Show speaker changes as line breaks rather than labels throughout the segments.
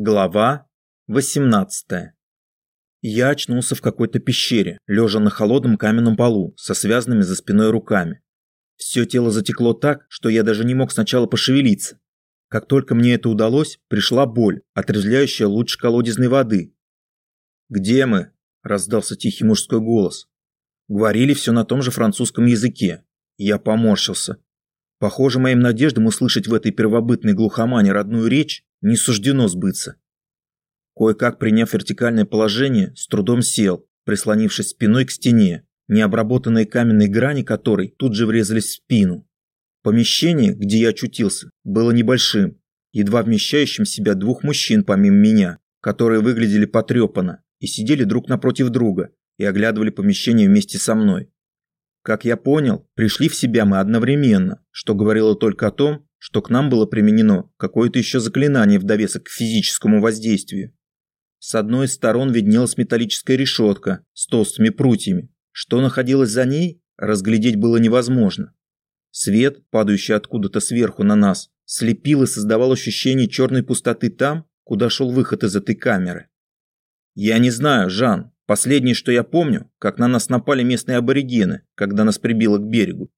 Глава 18 Я очнулся в какой-то пещере, лежа на холодном каменном полу, со связанными за спиной руками. Все тело затекло так, что я даже не мог сначала пошевелиться. Как только мне это удалось, пришла боль, отрезвляющая лучше колодезной воды. «Где мы?» – раздался тихий мужской голос. Говорили все на том же французском языке. Я поморщился. Похоже, моим надеждам услышать в этой первобытной глухомане родную речь не суждено сбыться. Кое-как приняв вертикальное положение, с трудом сел, прислонившись спиной к стене, необработанные каменные грани которой тут же врезались в спину. Помещение, где я очутился, было небольшим, едва вмещающим себя двух мужчин помимо меня, которые выглядели потрепанно и сидели друг напротив друга и оглядывали помещение вместе со мной. Как я понял, пришли в себя мы одновременно, что говорило только о том, что к нам было применено какое-то еще заклинание в довесок к физическому воздействию. С одной из сторон виднелась металлическая решетка с толстыми прутьями. Что находилось за ней, разглядеть было невозможно. Свет, падающий откуда-то сверху на нас, слепил и создавал ощущение черной пустоты там, куда шел выход из этой камеры. «Я не знаю, Жан. Последнее, что я помню, как на нас напали местные аборигены, когда нас прибило к берегу.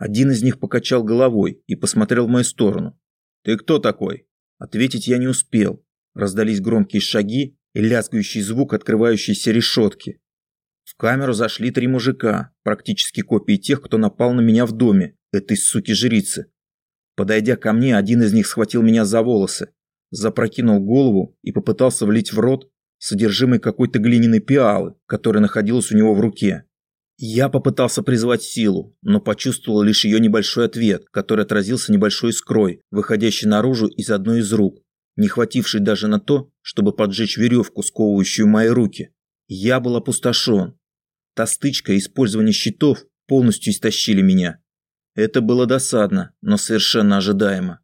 Один из них покачал головой и посмотрел в мою сторону. «Ты кто такой?» Ответить я не успел. Раздались громкие шаги и лязгающий звук открывающейся решетки. В камеру зашли три мужика, практически копии тех, кто напал на меня в доме, этой суки-жрицы. Подойдя ко мне, один из них схватил меня за волосы, запрокинул голову и попытался влить в рот содержимое какой-то глиняной пиалы, которая находилась у него в руке. Я попытался призвать силу, но почувствовал лишь ее небольшой ответ, который отразился небольшой искрой, выходящей наружу из одной из рук, не хватившей даже на то, чтобы поджечь веревку, сковывающую мои руки. Я был опустошен. Та стычка и использование щитов полностью истощили меня. Это было досадно, но совершенно ожидаемо.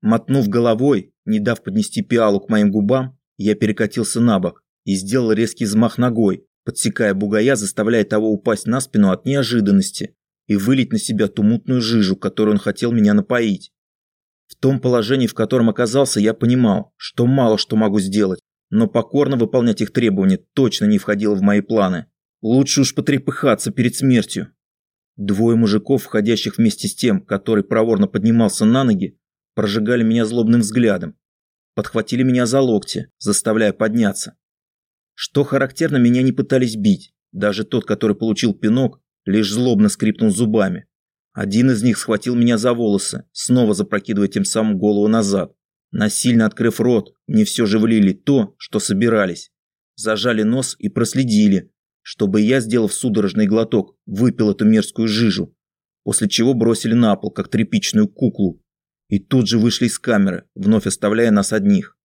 Мотнув головой, не дав поднести пиалу к моим губам, я перекатился на бок и сделал резкий взмах ногой, подсекая бугая, заставляя того упасть на спину от неожиданности и вылить на себя ту мутную жижу, которую он хотел меня напоить. В том положении, в котором оказался, я понимал, что мало что могу сделать, но покорно выполнять их требования точно не входило в мои планы. Лучше уж потрепыхаться перед смертью. Двое мужиков, входящих вместе с тем, который проворно поднимался на ноги, прожигали меня злобным взглядом. Подхватили меня за локти, заставляя подняться. Что характерно, меня не пытались бить. Даже тот, который получил пинок, лишь злобно скрипнул зубами. Один из них схватил меня за волосы, снова запрокидывая тем самым голову назад. Насильно открыв рот, мне все же влили то, что собирались. Зажали нос и проследили, чтобы я, сделав судорожный глоток, выпил эту мерзкую жижу, после чего бросили на пол, как тряпичную куклу, и тут же вышли из камеры, вновь оставляя нас одних.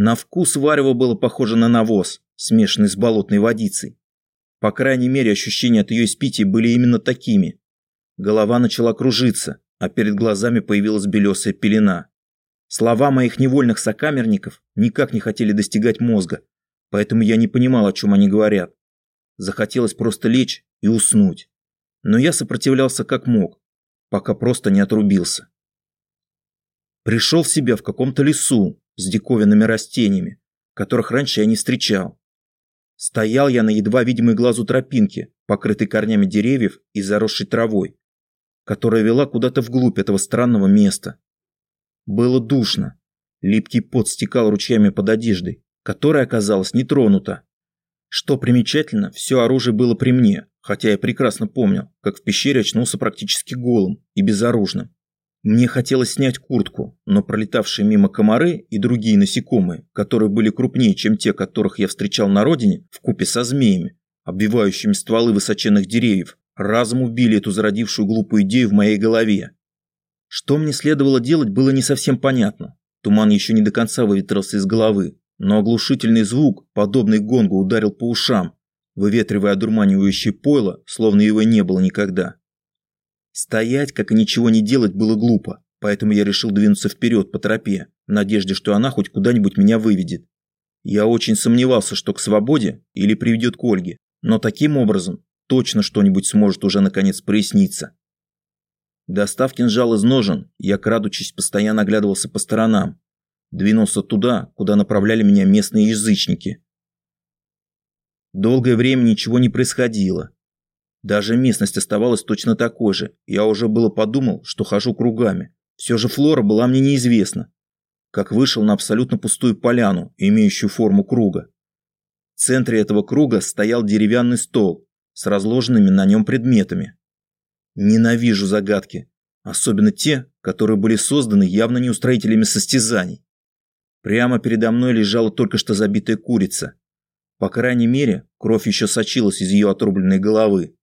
На вкус варево было похоже на навоз, смешанный с болотной водицей. По крайней мере, ощущения от ее испития были именно такими. Голова начала кружиться, а перед глазами появилась белесая пелена. Слова моих невольных сокамерников никак не хотели достигать мозга, поэтому я не понимал, о чем они говорят. Захотелось просто лечь и уснуть. Но я сопротивлялся как мог, пока просто не отрубился. Пришел в себя в каком-то лесу с диковинными растениями, которых раньше я не встречал. Стоял я на едва видимой глазу тропинке, покрытой корнями деревьев и заросшей травой, которая вела куда-то вглубь этого странного места. Было душно. Липкий пот стекал ручьями под одеждой, которая оказалась не тронута. Что примечательно, все оружие было при мне, хотя я прекрасно помнил, как в пещере очнулся практически голым и безоружным. Мне хотелось снять куртку, но пролетавшие мимо комары и другие насекомые, которые были крупнее, чем те, которых я встречал на родине, в купе со змеями, обвивающими стволы высоченных деревьев, разом убили эту зародившую глупую идею в моей голове. Что мне следовало делать, было не совсем понятно. Туман еще не до конца выветрился из головы, но оглушительный звук, подобный гонгу, ударил по ушам, выветривая одурманивающее пойло, словно его не было никогда. Стоять, как и ничего не делать, было глупо, поэтому я решил двинуться вперед по тропе, в надежде, что она хоть куда-нибудь меня выведет. Я очень сомневался, что к свободе или приведет к Ольге, но таким образом точно что-нибудь сможет уже наконец проясниться. Достав кинжал из ножен, я, крадучись, постоянно оглядывался по сторонам. двинулся туда, куда направляли меня местные язычники. Долгое время ничего не происходило. Даже местность оставалась точно такой же. Я уже было подумал, что хожу кругами. Все же флора была мне неизвестна. Как вышел на абсолютно пустую поляну, имеющую форму круга. В центре этого круга стоял деревянный стол с разложенными на нем предметами. Ненавижу загадки, особенно те, которые были созданы явно не устроителями состязаний. Прямо передо мной лежала только что забитая курица. По крайней мере, кровь еще сочилась из ее отрубленной головы.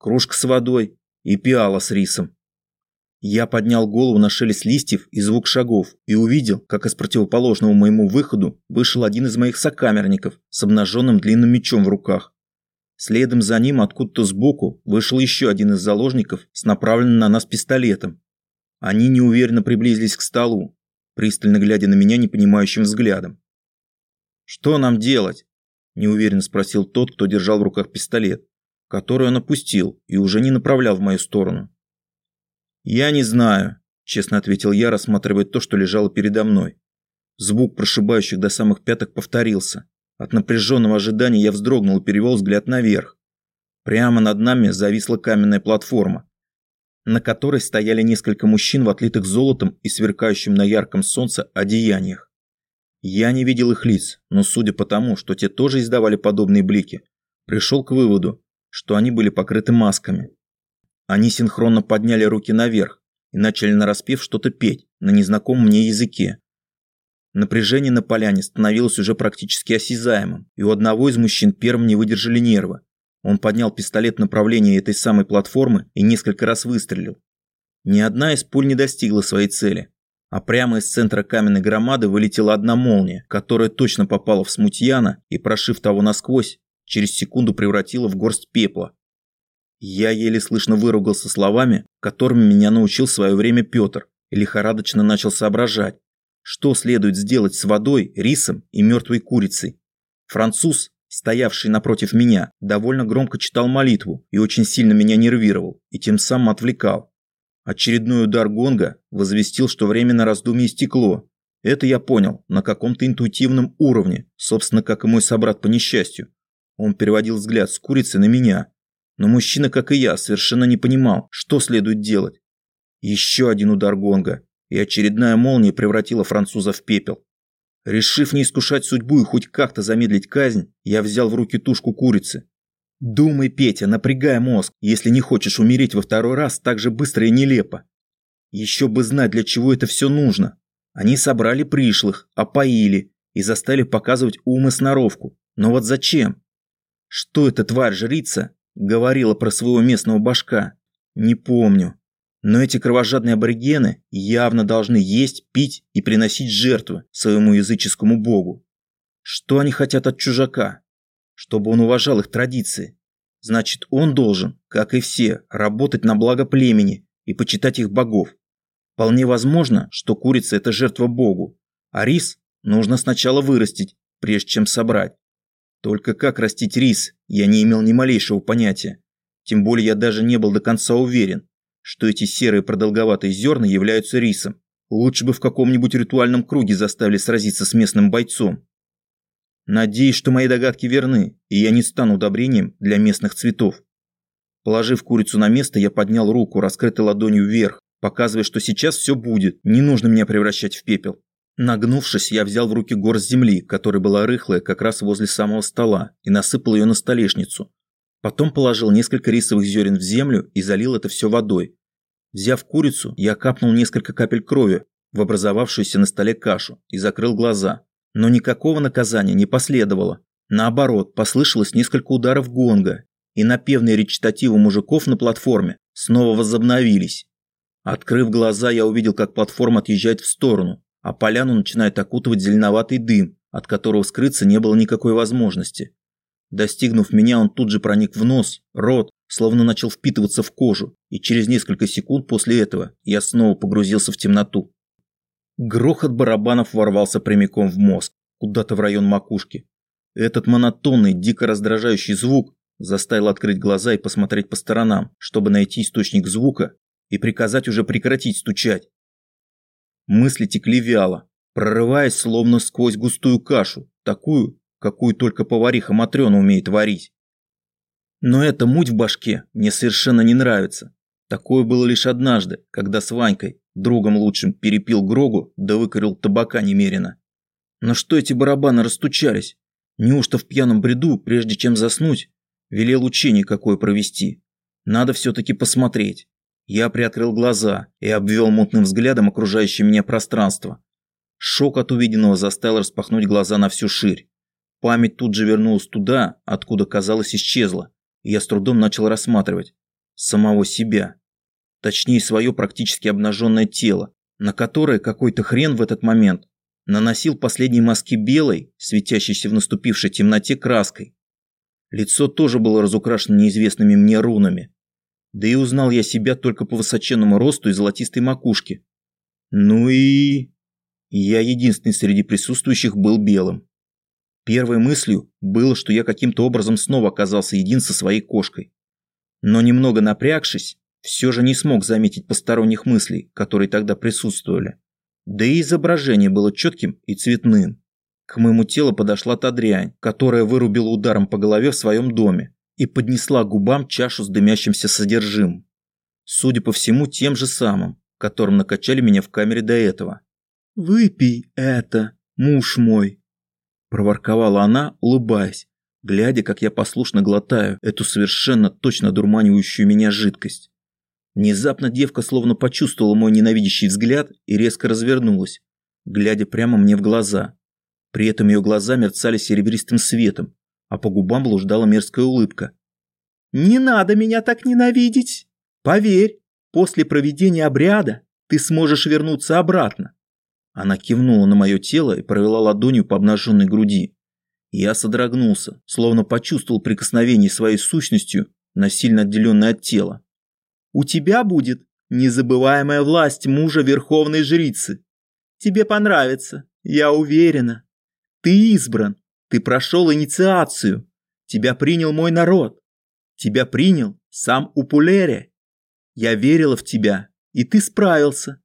Кружка с водой и пиала с рисом. Я поднял голову на шелест листьев и звук шагов и увидел, как из противоположного моему выходу вышел один из моих сокамерников с обнаженным длинным мечом в руках. Следом за ним откуда-то сбоку вышел еще один из заложников с направленным на нас пистолетом. Они неуверенно приблизились к столу, пристально глядя на меня непонимающим взглядом. «Что нам делать?» – неуверенно спросил тот, кто держал в руках пистолет, который он опустил и уже не направлял в мою сторону. «Я не знаю», – честно ответил я, рассматривая то, что лежало передо мной. Звук прошибающих до самых пяток повторился. От напряженного ожидания я вздрогнул и перевел взгляд наверх. Прямо над нами зависла каменная платформа, на которой стояли несколько мужчин в отлитых золотом и сверкающим на ярком солнце одеяниях. Я не видел их лиц, но судя по тому, что те тоже издавали подобные блики, пришел к выводу, что они были покрыты масками. Они синхронно подняли руки наверх и начали нараспев что-то петь на незнакомом мне языке. Напряжение на поляне становилось уже практически осязаемым, и у одного из мужчин первым не выдержали нервы. Он поднял пистолет в направлении этой самой платформы и несколько раз выстрелил. Ни одна из пуль не достигла своей цели, а прямо из центра каменной громады вылетела одна молния, которая точно попала в смутьяна и, прошив того насквозь, через секунду превратила в горсть пепла. Я еле слышно выругался словами, которыми меня научил в свое время Петр, и лихорадочно начал соображать, что следует сделать с водой, рисом и мертвой курицей. Француз, стоявший напротив меня, довольно громко читал молитву и очень сильно меня нервировал, и тем самым отвлекал. Очередной удар гонга возвестил, что время на раздумье стекло. Это я понял на каком-то интуитивном уровне, собственно, как и мой собрат по несчастью. Он переводил взгляд с курицы на меня, но мужчина, как и я, совершенно не понимал, что следует делать. Еще один удар гонга, и очередная молния превратила француза в пепел. Решив не искушать судьбу и хоть как-то замедлить казнь, я взял в руки тушку курицы. Думай, Петя, напрягай мозг, если не хочешь умереть во второй раз так же быстро и нелепо. Еще бы знать, для чего это все нужно. Они собрали пришлых, опоили и заставили показывать ум и сноровку. Но вот зачем? Что эта тварь-жрица говорила про своего местного башка. Не помню. Но эти кровожадные аборигены явно должны есть, пить и приносить жертвы своему языческому богу. Что они хотят от чужака? Чтобы он уважал их традиции. Значит, он должен, как и все, работать на благо племени и почитать их богов. Вполне возможно, что курица – это жертва богу, а рис нужно сначала вырастить, прежде чем собрать. Только как растить рис, я не имел ни малейшего понятия. Тем более я даже не был до конца уверен, что эти серые продолговатые зерна являются рисом. Лучше бы в каком-нибудь ритуальном круге заставили сразиться с местным бойцом. Надеюсь, что мои догадки верны, и я не стану удобрением для местных цветов. Положив курицу на место, я поднял руку, раскрытой ладонью вверх, показывая, что сейчас все будет, не нужно меня превращать в пепел. Нагнувшись, я взял в руки горсть земли, которая была рыхлая как раз возле самого стола, и насыпал ее на столешницу. Потом положил несколько рисовых зерен в землю и залил это все водой. Взяв курицу, я капнул несколько капель крови в образовавшуюся на столе кашу и закрыл глаза. Но никакого наказания не последовало. Наоборот, послышалось несколько ударов гонга, и напевные речитативы мужиков на платформе снова возобновились. Открыв глаза, я увидел, как платформа отъезжает в сторону, а поляну начинает окутывать зеленоватый дым, от которого скрыться не было никакой возможности. Достигнув меня, он тут же проник в нос, рот, словно начал впитываться в кожу, и через несколько секунд после этого я снова погрузился в темноту. Грохот барабанов ворвался прямиком в мозг, куда-то в район макушки. Этот монотонный, дико раздражающий звук заставил открыть глаза и посмотреть по сторонам, чтобы найти источник звука и приказать уже прекратить стучать. Мысли текли вяло. прорываясь словно сквозь густую кашу, такую, какую только повариха Матрёна умеет варить. Но эта муть в башке мне совершенно не нравится. Такое было лишь однажды, когда с Ванькой, другом лучшим, перепил Грогу, да выкорил табака немерено. Но что эти барабаны растучались? Неужто в пьяном бреду, прежде чем заснуть, велел учение какое провести? Надо все-таки посмотреть. Я приоткрыл глаза и обвел мутным взглядом окружающее меня пространство. Шок от увиденного заставил распахнуть глаза на всю ширь. Память тут же вернулась туда, откуда, казалось, исчезла, я с трудом начал рассматривать самого себя. Точнее, свое практически обнаженное тело, на которое какой-то хрен в этот момент наносил последние маски белой, светящейся в наступившей темноте краской. Лицо тоже было разукрашено неизвестными мне рунами. Да и узнал я себя только по высоченному росту и золотистой макушке. Ну и... Я единственный среди присутствующих был белым. Первой мыслью было, что я каким-то образом снова оказался един со своей кошкой. Но немного напрягшись, все же не смог заметить посторонних мыслей, которые тогда присутствовали. Да и изображение было четким и цветным. К моему телу подошла та дрянь, которая вырубила ударом по голове в своем доме и поднесла губам чашу с дымящимся содержимым. Судя по всему, тем же самым, которым накачали меня в камере до этого. «Выпей это, муж мой!» Проворковала она, улыбаясь, глядя, как я послушно глотаю эту совершенно точно дурманивающую меня жидкость. Внезапно девка словно почувствовала мой ненавидящий взгляд и резко развернулась, глядя прямо мне в глаза. При этом ее глаза мерцали серебристым светом, а по губам блуждала мерзкая улыбка. «Не надо меня так ненавидеть! Поверь, после проведения обряда ты сможешь вернуться обратно!» Она кивнула на мое тело и провела ладонью по обнаженной груди. Я содрогнулся, словно почувствовал прикосновение своей сущностью, насильно отделенной от тела. У тебя будет незабываемая власть мужа верховной жрицы. Тебе понравится, я уверена. Ты избран, ты прошел инициацию, тебя принял мой народ, тебя принял сам Упулере. Я верила в тебя, и ты справился.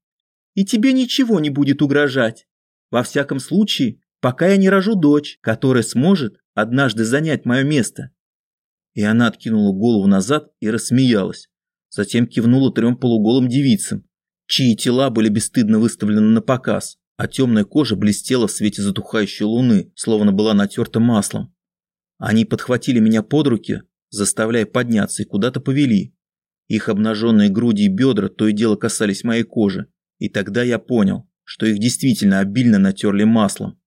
И тебе ничего не будет угрожать. Во всяком случае, пока я не рожу дочь, которая сможет однажды занять мое место. И она откинула голову назад и рассмеялась. Затем кивнула трем полуголым девицам, чьи тела были бесстыдно выставлены на показ, а темная кожа блестела в свете затухающей луны, словно была натерта маслом. Они подхватили меня под руки, заставляя подняться и куда-то повели. Их обнаженные груди и бедра то и дело касались моей кожи, и тогда я понял, что их действительно обильно натерли маслом.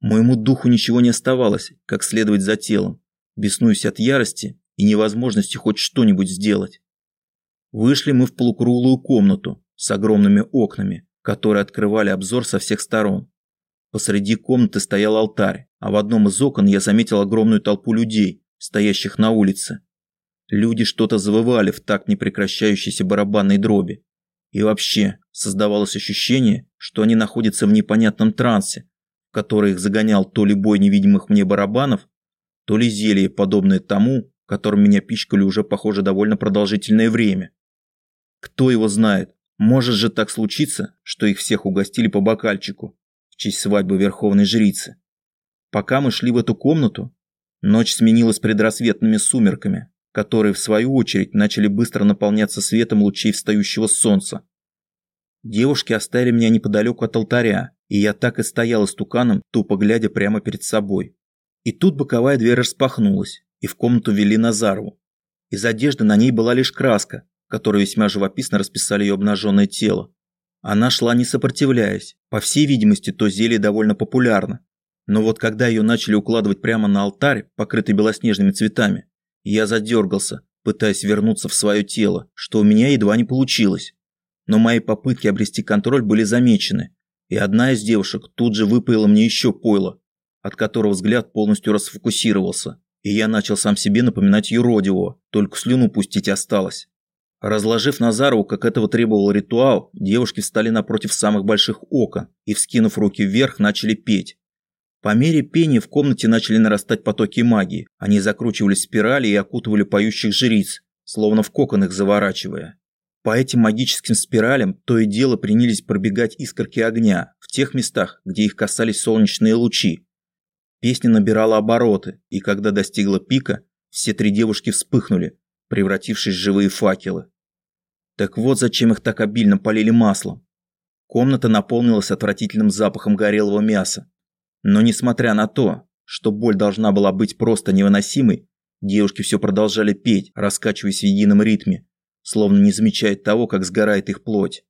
Моему духу ничего не оставалось, как следовать за телом, беснуясь от ярости и невозможности хоть что-нибудь сделать. Вышли мы в полукруглую комнату с огромными окнами, которые открывали обзор со всех сторон. Посреди комнаты стоял алтарь, а в одном из окон я заметил огромную толпу людей, стоящих на улице. Люди что-то завывали в такт непрекращающейся барабанной дроби. И вообще, создавалось ощущение, что они находятся в непонятном трансе, который их загонял то ли бой невидимых мне барабанов, то ли зелье, подобное тому, которым меня пичкали уже, похоже, довольно продолжительное время. Кто его знает, может же так случиться, что их всех угостили по бокальчику в честь свадьбы верховной жрицы. Пока мы шли в эту комнату, ночь сменилась предрассветными сумерками, которые в свою очередь начали быстро наполняться светом лучей встающего солнца. Девушки оставили меня неподалеку от алтаря, и я так и стоял истуканом, тупо глядя прямо перед собой. И тут боковая дверь распахнулась, и в комнату вели Назарову. Из одежды на ней была лишь краска, которые весьма живописно расписали ее обнаженное тело. Она шла не сопротивляясь. По всей видимости, то зелье довольно популярно. Но вот когда ее начали укладывать прямо на алтарь, покрытый белоснежными цветами, я задергался, пытаясь вернуться в свое тело, что у меня едва не получилось. Но мои попытки обрести контроль были замечены, и одна из девушек тут же выпоила мне еще пойло, от которого взгляд полностью расфокусировался, и я начал сам себе напоминать юродивого, только слюну пустить осталось. Разложив Назарову, как этого требовал ритуал, девушки встали напротив самых больших окон и, вскинув руки вверх, начали петь. По мере пения в комнате начали нарастать потоки магии. Они закручивались спирали и окутывали поющих жриц, словно в кокон их заворачивая. По этим магическим спиралям то и дело принялись пробегать искорки огня в тех местах, где их касались солнечные лучи. Песня набирала обороты, и когда достигла пика, все три девушки вспыхнули, превратившись в живые факелы. Так вот зачем их так обильно полили маслом. Комната наполнилась отвратительным запахом горелого мяса. Но несмотря на то, что боль должна была быть просто невыносимой, девушки все продолжали петь, раскачиваясь в едином ритме, словно не замечая того, как сгорает их плоть.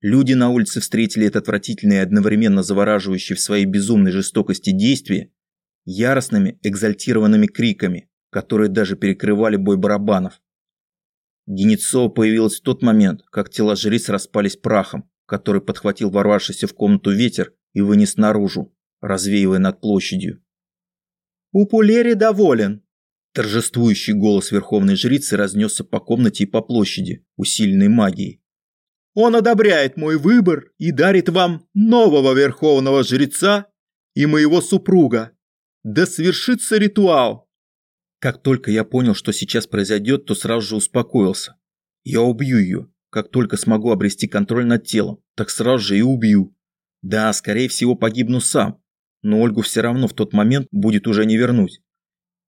Люди на улице встретили это отвратительное и одновременно завораживающее в своей безумной жестокости действие яростными, экзальтированными криками, которые даже перекрывали бой барабанов. Генецова появилась в тот момент, как тела жриц распались прахом, который подхватил ворвавшийся в комнату ветер и вынес наружу, развеивая над площадью. «Упулери доволен!» Торжествующий голос верховной жрицы разнесся по комнате и по площади, усиленной магией. «Он одобряет мой выбор и дарит вам нового верховного жреца и моего супруга. Да свершится ритуал!» Как только я понял, что сейчас произойдет, то сразу же успокоился. Я убью ее, как только смогу обрести контроль над телом, так сразу же и убью. Да, скорее всего, погибну сам, но Ольгу все равно в тот момент будет уже не вернуть.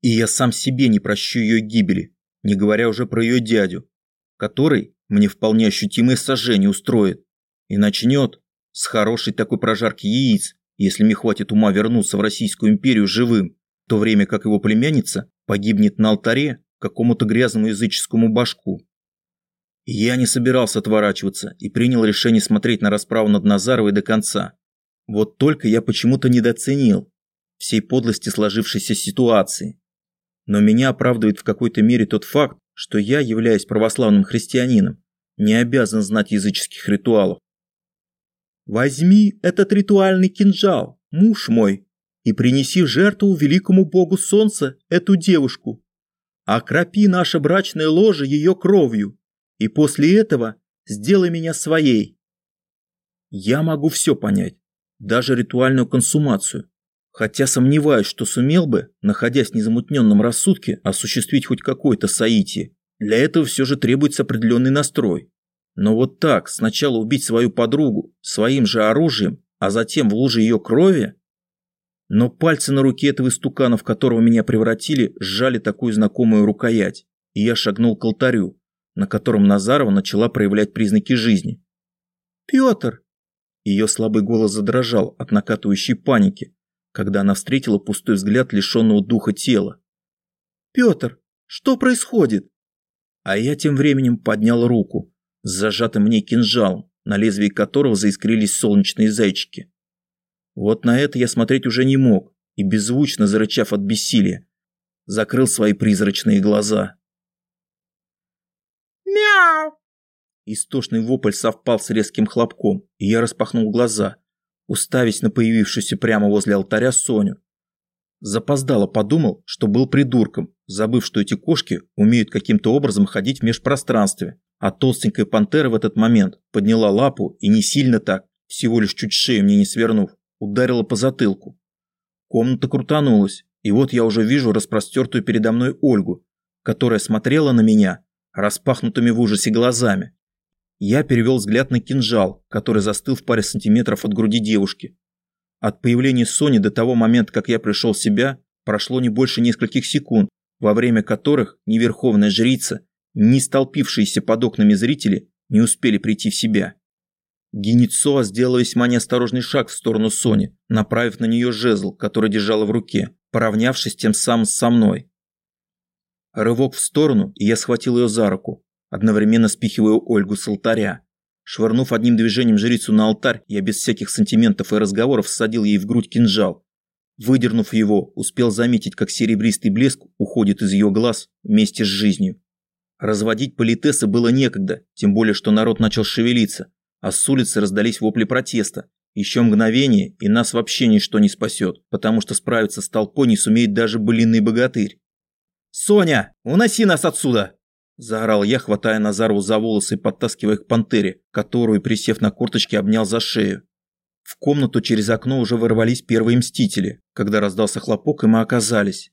И я сам себе не прощу ее гибели, не говоря уже про ее дядю, который мне вполне ощутимое сожжение устроит и начнет с хорошей такой прожарки яиц, если мне хватит ума вернуться в Российскую империю живым, то время как его племянница погибнет на алтаре какому-то грязному языческому башку. Я не собирался отворачиваться и принял решение смотреть на расправу над Назаровой до конца. Вот только я почему-то недооценил всей подлости сложившейся ситуации. Но меня оправдывает в какой-то мере тот факт, что я, являясь православным христианином, не обязан знать языческих ритуалов. «Возьми этот ритуальный кинжал, муж мой, и принеси жертву великому богу солнца эту девушку. Окропи наше брачное ложе ее кровью, и после этого сделай меня своей. Я могу все понять, даже ритуальную консумацию. Хотя сомневаюсь, что сумел бы, находясь в незамутненном рассудке, осуществить хоть какое-то соитие. Для этого все же требуется определенный настрой. Но вот так, сначала убить свою подругу своим же оружием, а затем в луже ее крови? Но пальцы на руке этого истукана, в которого меня превратили, сжали такую знакомую рукоять, и я шагнул к алтарю, на котором Назарова начала проявлять признаки жизни. «Петр!» Ее слабый голос задрожал от накатывающей паники, когда она встретила пустой взгляд лишенного духа тела. «Петр, что происходит?» А я тем временем поднял руку с зажатым в ней кинжалом, на лезвии которого заискрились солнечные зайчики. Вот на это я смотреть уже не мог и, беззвучно зарычав от бессилия, закрыл свои призрачные глаза.
Мяу!
Истошный вопль совпал с резким хлопком, и я распахнул глаза, уставясь на появившуюся прямо возле алтаря Соню. Запоздало подумал, что был придурком, забыв, что эти кошки умеют каким-то образом ходить в межпространстве, а толстенькая пантера в этот момент подняла лапу и не сильно так, всего лишь чуть шею мне не свернув, ударила по затылку. Комната крутанулась, и вот я уже вижу распростертую передо мной Ольгу, которая смотрела на меня распахнутыми в ужасе глазами. Я перевел взгляд на кинжал, который застыл в паре сантиметров от груди девушки. От появления Сони до того момента, как я пришел в себя, прошло не больше нескольких секунд, во время которых ни верховная жрица, ни столпившиеся под окнами зрители не успели прийти в себя. Геницоа сделала весьма неосторожный шаг в сторону Сони, направив на нее жезл, который держала в руке, поравнявшись тем самым со мной. Рывок в сторону, и я схватил ее за руку, одновременно спихивая Ольгу с алтаря. Швырнув одним движением жрицу на алтарь, я без всяких сантиментов и разговоров всадил ей в грудь кинжал. Выдернув его, успел заметить, как серебристый блеск уходит из ее глаз вместе с жизнью. Разводить политесы было некогда, тем более, что народ начал шевелиться, а с улицы раздались вопли протеста. Еще мгновение, и нас вообще ничто не спасет, потому что справиться с толпой не сумеет даже былинный богатырь. «Соня, уноси нас отсюда!» Заорал я, хватая Назарову за волосы и подтаскивая к пантере, которую, присев на корточки, обнял за шею. В комнату через окно уже ворвались первые мстители, когда раздался хлопок, и мы оказались.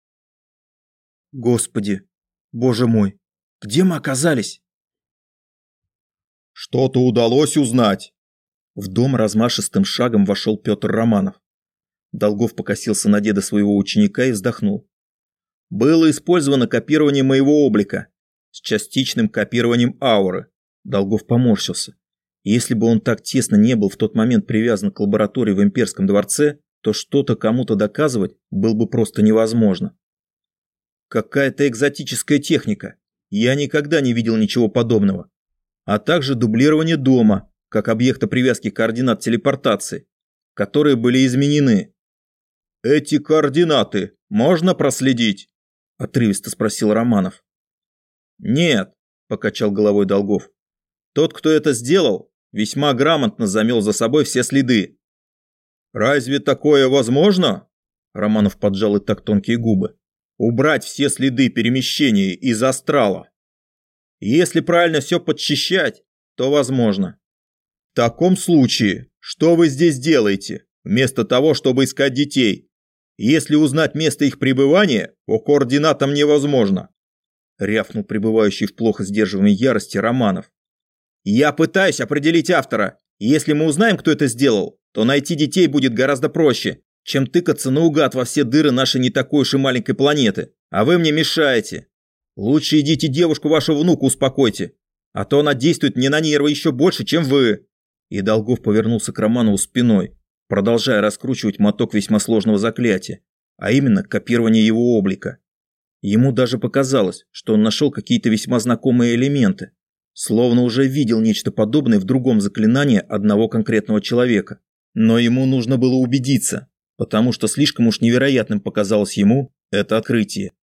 Господи, боже мой, где мы оказались? Что-то удалось узнать?» В дом размашистым шагом вошел Петр Романов. Долгов покосился на деда своего ученика и вздохнул. «Было использовано копирование моего облика с частичным копированием ауры». Долгов поморщился. Если бы он так тесно не был в тот момент привязан к лаборатории в имперском дворце, то что-то кому-то доказывать было бы просто невозможно. Какая-то экзотическая техника. Я никогда не видел ничего подобного. А также дублирование дома, как объекта привязки координат телепортации, которые были изменены. «Эти координаты можно проследить?» – отрывисто спросил Романов. «Нет», – покачал головой Долгов. «Тот, кто это сделал, весьма грамотно замел за собой все следы». «Разве такое возможно?» Романов поджал и так тонкие губы. «Убрать все следы перемещения из астрала. Если правильно все подчищать, то возможно. В таком случае, что вы здесь делаете, вместо того, чтобы искать детей?» Если узнать место их пребывания, по координатам невозможно. Рявкнул пребывающий в плохо сдерживаемой ярости Романов. Я пытаюсь определить автора. Если мы узнаем, кто это сделал, то найти детей будет гораздо проще, чем тыкаться наугад во все дыры нашей не такой уж и маленькой планеты. А вы мне мешаете. Лучше идите девушку вашего внука успокойте, а то она действует мне на нервы еще больше, чем вы. И Долгов повернулся к Романову спиной продолжая раскручивать моток весьма сложного заклятия, а именно копирование его облика. Ему даже показалось, что он нашел какие-то весьма знакомые элементы, словно уже видел нечто подобное в другом заклинании одного конкретного человека. Но ему нужно было убедиться, потому что слишком уж невероятным показалось ему это открытие.